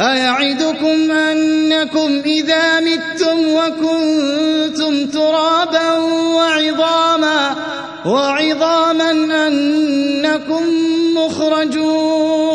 أيعدكم أنكم إذا متم وكنتم ترابا وعظاما وعظاما أنكم مخرجون